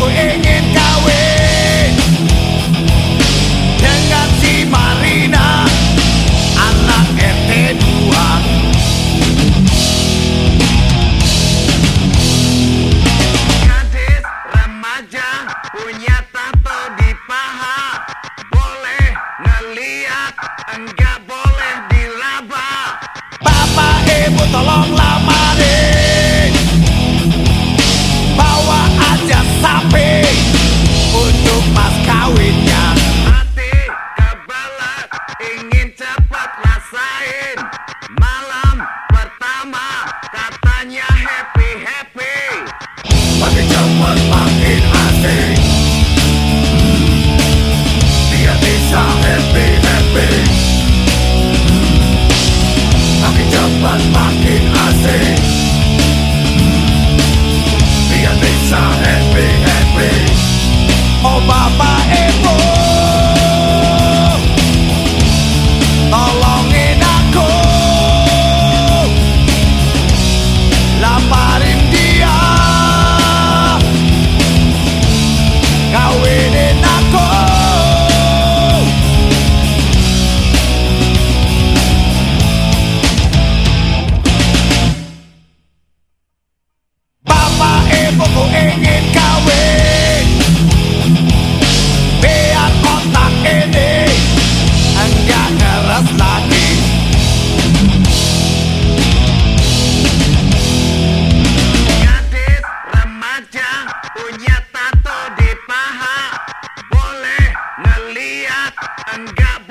aku ingin kawin. Dengan si Marina Anak Gadis remaja punya tato di paha. Boleh ngeliat, enggak boleh dilaba ibu tolonglah ngeliat enggak